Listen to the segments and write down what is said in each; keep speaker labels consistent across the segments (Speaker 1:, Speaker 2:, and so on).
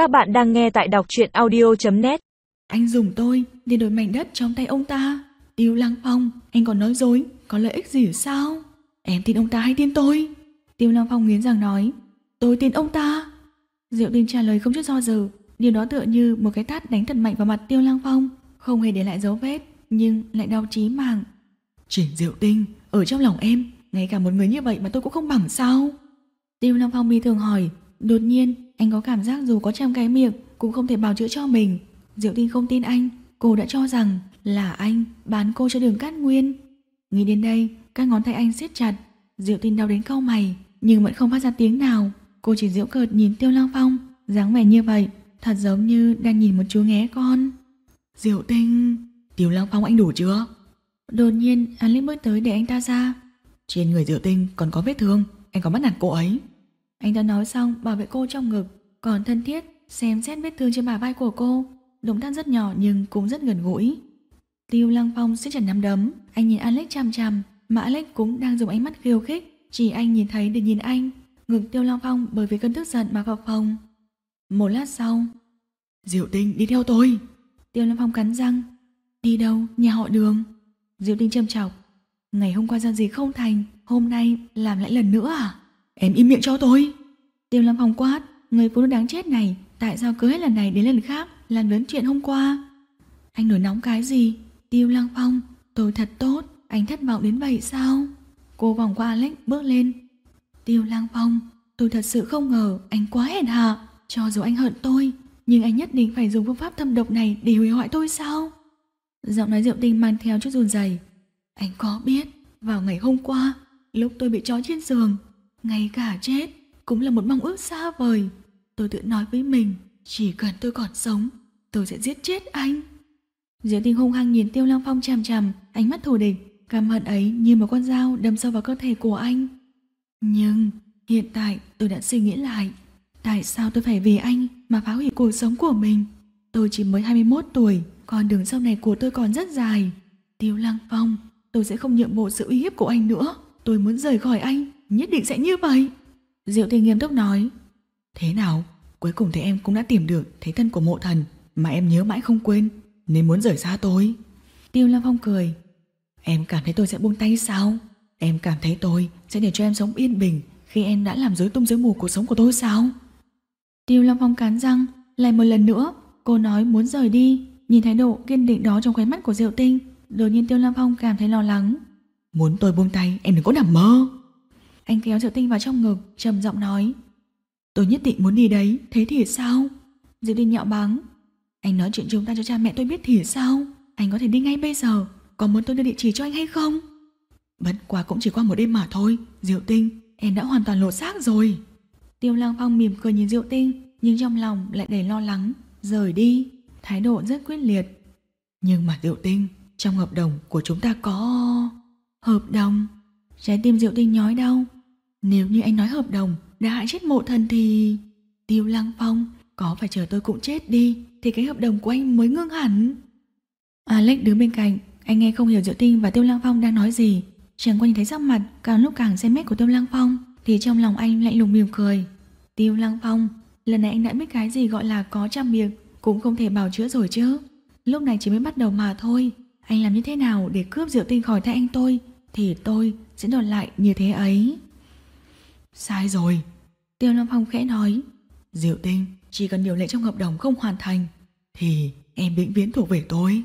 Speaker 1: Các bạn đang nghe tại đọc truyện audio.net
Speaker 2: Anh dùng tôi để đổi mảnh đất trong tay ông ta. Tiêu Lăng Phong, anh còn nói dối, có lợi ích gì sao? Em tin ông ta hay tin tôi? Tiêu Lăng Phong nghiến rằng nói, tôi tin ông ta. Diệu Tinh trả lời không chút do dự, điều đó tựa như một cái tát đánh thật mạnh vào mặt Tiêu Lăng Phong, không hề để lại dấu vết, nhưng lại đau chí mạng. Triển Diệu Tinh, ở trong lòng em, ngay cả một người như vậy mà tôi cũng không bằng sao? Tiêu Lăng Phong bi thường hỏi, đột nhiên anh có cảm giác dù có trăm cái miệng cũng không thể bào chữa cho mình. Diệu Tinh không tin anh, cô đã cho rằng là anh bán cô cho đường cát nguyên. Nghĩ đến đây, các ngón tay anh siết chặt, Diệu Tinh đau đến cau mày, nhưng vẫn không phát ra tiếng nào. Cô chỉ giễu cợt nhìn Tiêu Lăng Phong, dáng vẻ như vậy, thật giống như đang nhìn một chú nghé con. Diệu Tinh, Tiêu Lăng Phong anh đủ chưa? Đột nhiên, anh Linh bước tới để anh ta ra. Trên người Diệu Tinh còn có vết thương, anh có bắt nạt cô ấy. Anh ta nói xong bảo vệ cô trong ngực, còn thân thiết xem xét vết thương trên bả vai của cô. Động tác rất nhỏ nhưng cũng rất gần gũi. Tiêu Lăng Phong siết chặt nắm đấm, anh nhìn Alex chằm chằm, mà Alex cũng đang dùng ánh mắt khiêu khích, chỉ anh nhìn thấy để nhìn anh. Ngực Tiêu Lăng Phong bởi vì cơn tức giận mà phập phồng. Một lát sau, Diệu Tinh đi theo tôi. Tiêu Lăng Phong cắn răng, đi đâu? Nhà họ Đường. Diệu Tinh châm chọc, ngày hôm qua giao gì không thành, hôm nay làm lại lần nữa à? Em im miệng cho tôi. Tiêu Lâm Phong quát, người phụ nữ đáng chết này, tại sao cứ hết lần này đến lần khác làm lớn chuyện hôm qua? Anh nổi nóng cái gì? Tiêu Lăng Phong, tôi thật tốt, anh thất vọng đến vậy sao? Cô vòng qua Alex bước lên. Tiêu Lăng Phong, tôi thật sự không ngờ anh quá hèn hạ, cho dù anh hận tôi, nhưng anh nhất định phải dùng phương pháp thâm độc này để hủy hoại tôi sao? Giọng nói Diệu Tinh mang theo chút run rẩy. Anh có biết, vào ngày hôm qua, lúc tôi bị trói trên giường, ngay cả chết cũng là một mong ước xa vời. Tôi tự nói với mình, chỉ cần tôi còn sống, tôi sẽ giết chết anh. Diệu tinh hung hăng nhìn Tiêu Lăng Phong chằm chằm, ánh mắt thù địch, căm hận ấy như một con dao đâm sâu vào cơ thể của anh. Nhưng hiện tại tôi đã suy nghĩ lại, tại sao tôi phải vì anh mà phá hủy cuộc sống của mình? Tôi chỉ mới 21 tuổi, còn đường sau này của tôi còn rất dài. Tiêu Lăng Phong, tôi sẽ không nhượng bộ sự uy hiếp của anh nữa. Tôi muốn rời khỏi anh, nhất định sẽ như vậy. Diệu Tinh nghiêm túc nói. Thế nào, cuối cùng thì em cũng đã tìm được thế thân của mộ thần mà em nhớ mãi không quên, nên muốn rời xa tôi. Tiêu Lam Phong cười. Em cảm thấy tôi sẽ buông tay sao? Em cảm thấy tôi sẽ để cho em sống yên bình khi em đã làm rối tung rối mù cuộc sống của tôi sao? Tiêu Lam Phong cắn răng, lại một lần nữa, cô nói muốn rời đi. Nhìn thái độ kiên định đó trong khóe mắt của Diệu Tinh, đột nhiên Tiêu Lam Phong cảm thấy lo lắng. Muốn tôi buông tay, em đừng có nằm mơ. Anh kéo Diệu Tinh vào trong ngực, trầm giọng nói. Tôi nhất định muốn đi đấy, thế thì sao? Diệu Tinh nhạo báng. Anh nói chuyện chúng ta cho cha mẹ tôi biết thì sao? Anh có thể đi ngay bây giờ, có muốn tôi đưa địa chỉ cho anh hay không? Bất quá cũng chỉ qua một đêm mà thôi, Diệu Tinh, em đã hoàn toàn lộ xác rồi. Tiêu Lang Phong mỉm cười nhìn Diệu Tinh, nhưng trong lòng lại đầy lo lắng, rời đi, thái độ rất quyết liệt. Nhưng mà Diệu Tinh, trong hợp đồng của chúng ta có... Hợp đồng? Trái tim Diệu Tinh nhói đau. Nếu như anh nói hợp đồng đã hại chết mộ thần thì... Tiêu Lăng Phong, có phải chờ tôi cũng chết đi thì cái hợp đồng của anh mới ngưng hẳn. Alex đứng bên cạnh, anh nghe không hiểu Diệu Tinh và Tiêu Lăng Phong đang nói gì. Chẳng qua nhìn thấy sắc mặt càng lúc càng xem mét của Tiêu Lăng Phong thì trong lòng anh lạnh lùng mỉm cười. Tiêu Lăng Phong, lần này anh đã biết cái gì gọi là có trăm miệng cũng không thể bảo chữa rồi chứ. Lúc này chỉ mới bắt đầu mà thôi. Anh làm như thế nào để cướp Diệu Tinh khỏi tay anh tôi thì tôi sẽ đột lại như thế ấy. Sai rồi. Tiêu Lâm Phong khẽ nói. Diệu Tinh, chỉ cần điều lệ trong hợp đồng không hoàn thành, thì em vĩnh viễn thuộc về tôi.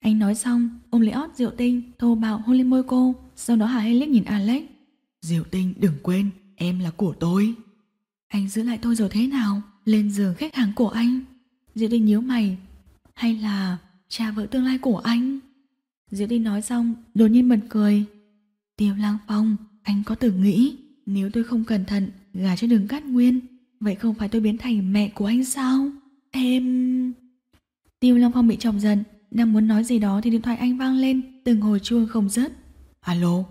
Speaker 2: Anh nói xong, ôm lấy ót Diệu Tinh, thô bạo hôn lên môi cô, sau đó Hà liếc nhìn Alex. Diệu Tinh đừng quên, em là của tôi. Anh giữ lại tôi rồi thế nào? Lên giường khách hàng của anh. Diệu Tinh nhíu mày. Hay là cha vợ tương lai của anh? Diệu Tinh nói xong, đột nhiên bật cười. Tiêu Lang Phong, anh có từng nghĩ nếu tôi không cẩn thận gả cho đường cát nguyên, vậy không phải tôi biến thành mẹ của anh sao? Em... Tiêu Long Phong bị chọc giận, đang muốn nói gì đó thì điện thoại anh vang lên, từng hồi chuông không dứt. Alo,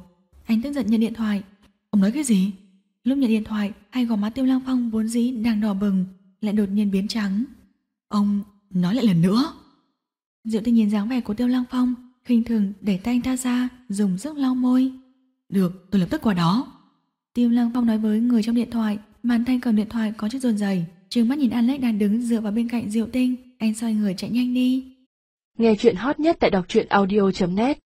Speaker 2: anh tức giận nhận điện thoại. Ông nói cái gì? Lúc nhận điện thoại, hai gò má Tiêu Lang Phong vốn dĩ đang đỏ bừng, lại đột nhiên biến trắng. Ông nói lại lần nữa. Diệu tinh nhìn dáng vẻ của Tiêu Lang Phong, khinh thường đẩy tay anh ta ra, dùng sức lau môi. Được, tôi lập tức qua đó. Tiêu Lăng Phong nói với người trong điện thoại, màn thanh cầm điện thoại có chút run rẩy. trừng mắt nhìn Alex đang đứng dựa vào bên cạnh Diệu Tinh, anh xoay người chạy nhanh đi.
Speaker 1: Nghe chuyện hot nhất tại đọc truyện audio.net